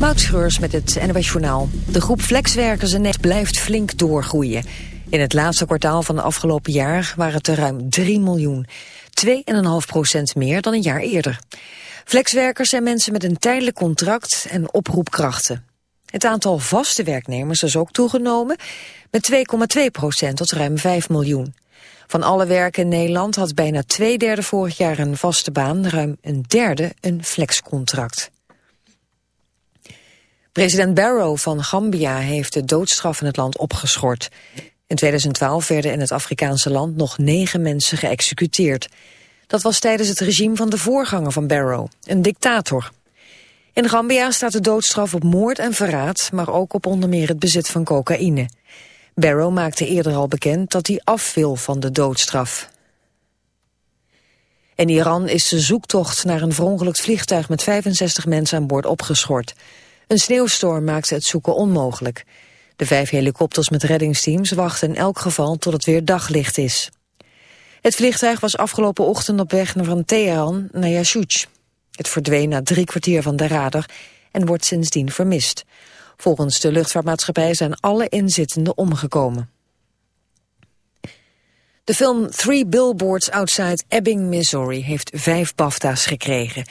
Moutschreurs met het NWS Journaal. De groep flexwerkers en net blijft flink doorgroeien. In het laatste kwartaal van het afgelopen jaar waren het er ruim 3 miljoen. 2,5 procent meer dan een jaar eerder. Flexwerkers zijn mensen met een tijdelijk contract en oproepkrachten. Het aantal vaste werknemers is ook toegenomen met 2,2 procent tot ruim 5 miljoen. Van alle werken in Nederland had bijna twee derde vorig jaar een vaste baan, ruim een derde een flexcontract. President Barrow van Gambia heeft de doodstraf in het land opgeschort. In 2012 werden in het Afrikaanse land nog negen mensen geëxecuteerd. Dat was tijdens het regime van de voorganger van Barrow, een dictator. In Gambia staat de doodstraf op moord en verraad, maar ook op onder meer het bezit van cocaïne. Barrow maakte eerder al bekend dat hij af wil van de doodstraf. In Iran is de zoektocht naar een verongelukt vliegtuig met 65 mensen aan boord opgeschort. Een sneeuwstorm maakte het zoeken onmogelijk. De vijf helikopters met reddingsteams wachten in elk geval tot het weer daglicht is. Het vliegtuig was afgelopen ochtend op weg van Teheran naar Yashuch. Het verdween na drie kwartier van de radar en wordt sindsdien vermist. Volgens de luchtvaartmaatschappij zijn alle inzittenden omgekomen. De film Three Billboards Outside Ebbing, Missouri heeft vijf BAFTA's gekregen.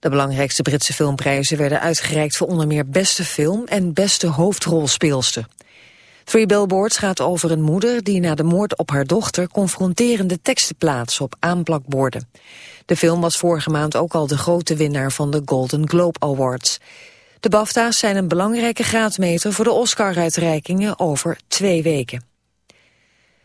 De belangrijkste Britse filmprijzen werden uitgereikt voor onder meer beste film en beste hoofdrolspeelster. Three Billboards gaat over een moeder die na de moord op haar dochter confronterende teksten plaatst op aanplakborden. De film was vorige maand ook al de grote winnaar van de Golden Globe Awards. De BAFTA's zijn een belangrijke graadmeter voor de Oscar-uitreikingen over twee weken.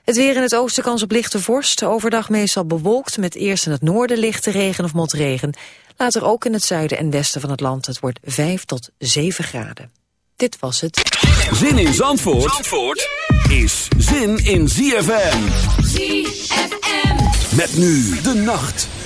Het weer in het oosten kans op lichte vorst. Overdag meestal bewolkt met eerst in het noorden lichte regen of motregen. Later ook in het zuiden en westen van het land. Het wordt 5 tot 7 graden. Dit was het. Zin in Zandvoort, Zandvoort is zin in ZFM. ZFM. Met nu de nacht.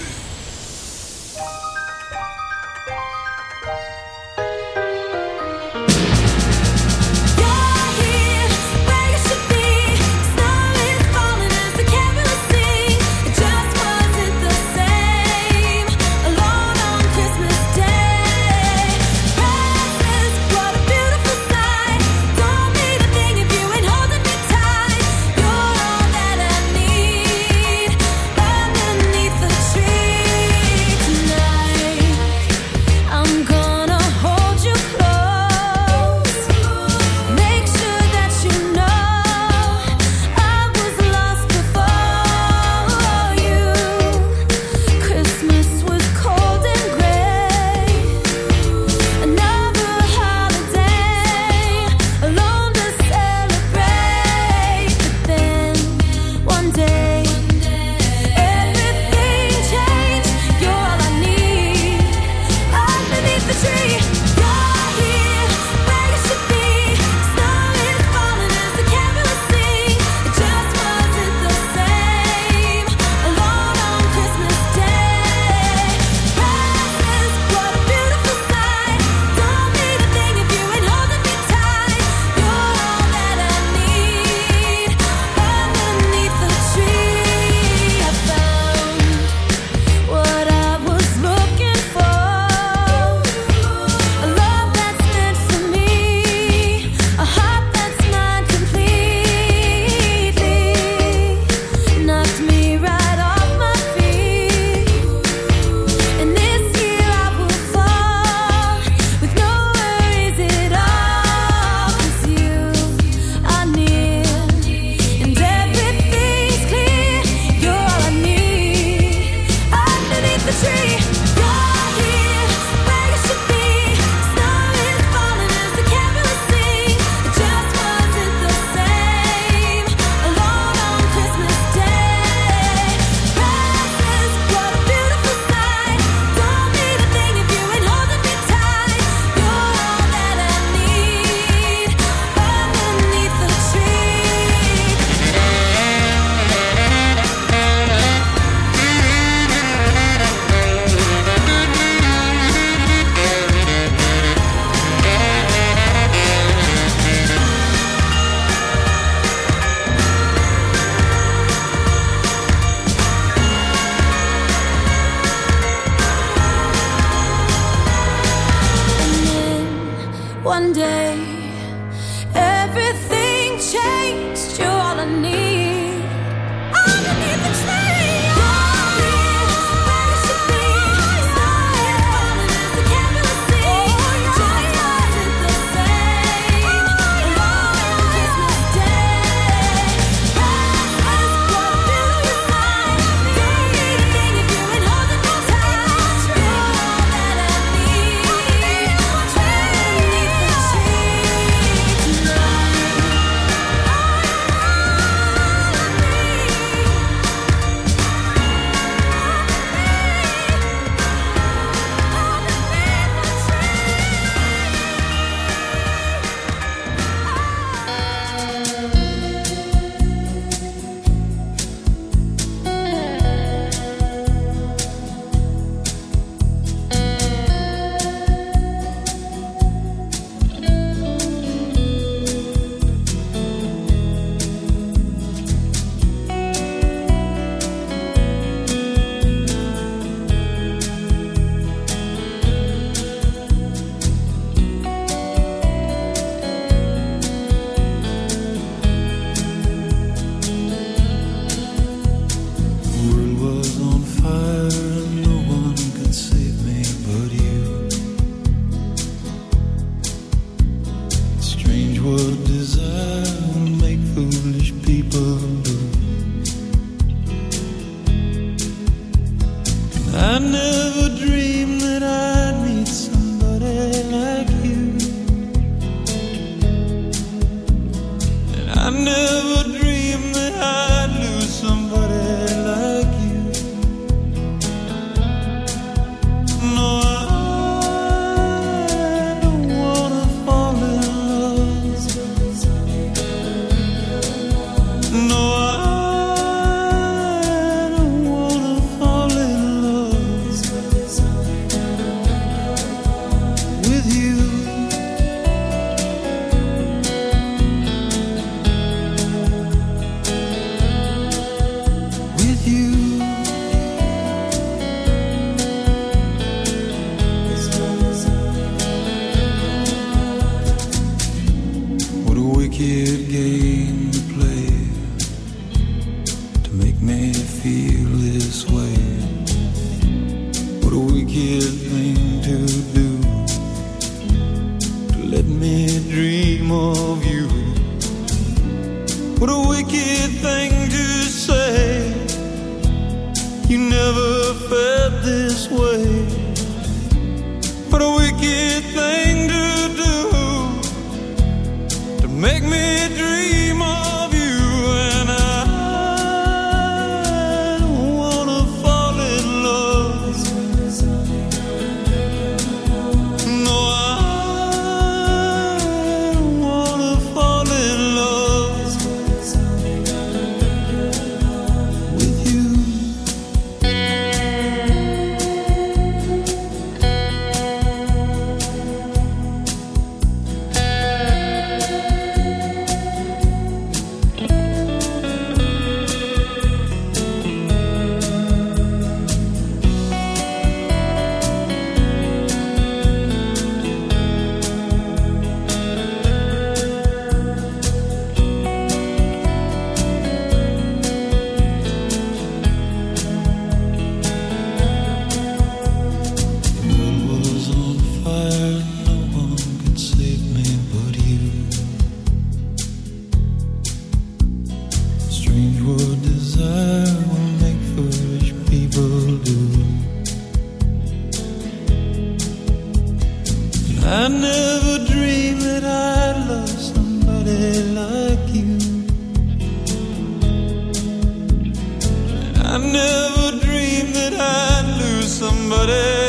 I never dreamed that I'd lose somebody.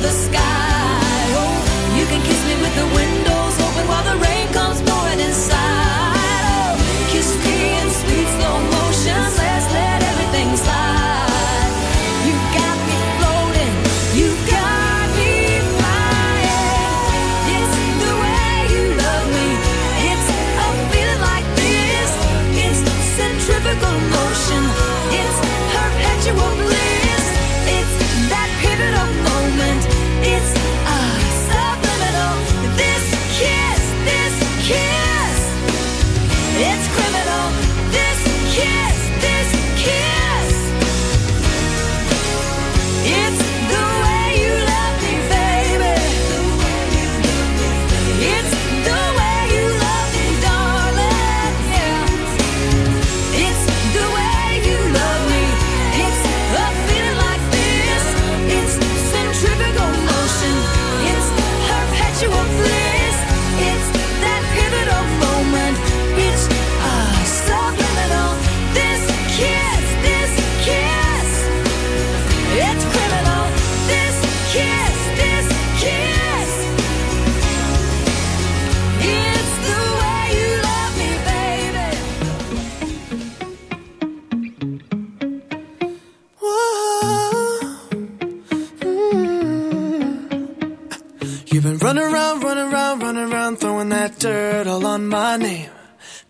the sky.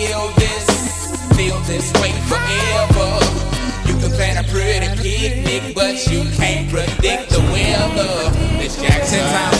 feel this, feel this way forever. You can plan a pretty picnic, but you can't predict the weather. Miss Jackson's out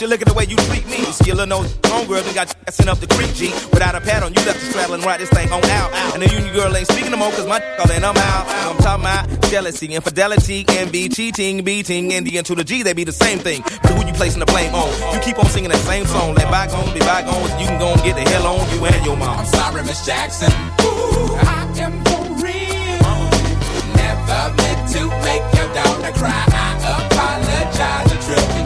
me. Look at the way you treat me. You see a Skillin' those homegirl done got sent up the creek, G. Without a pad on, you left the straddle and ride this thing on out. And the union girl ain't speaking no more, cause my calling I'm out. I'm talking about jealousy, infidelity, envy, cheating, beating, and the end to the G, they be the same thing. But who you placing the blame on? You keep on singing that same song. Let bygones be bygones. You can go and get the hell on you and your mom. I'm sorry, Miss Jackson. Ooh, I am for real. Never meant to make your daughter cry. I apologize a trillion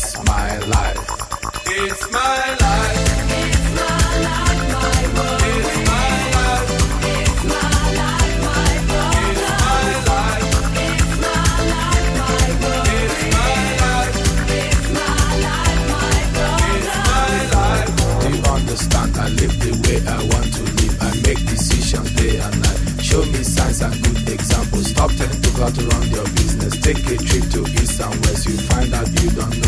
It's my life. It's my life. It's my life, my world. It's my life. It's my life, my world. It's my life. It's my life, my world. It's my life. It's my life, my world. Do you understand? I live the way I want to live. I make decisions day and night. Show me signs and good examples. Stop telling people how to run business. Take a trip to east and west. You find out you don't know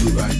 you like.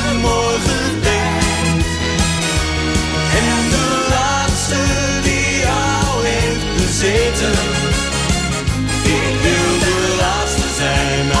Ik wil de laatste zijn.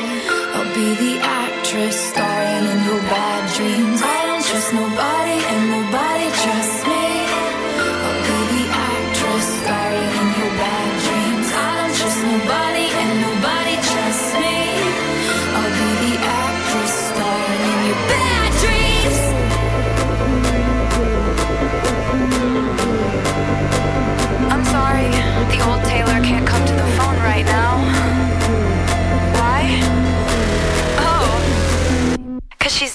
Be the actress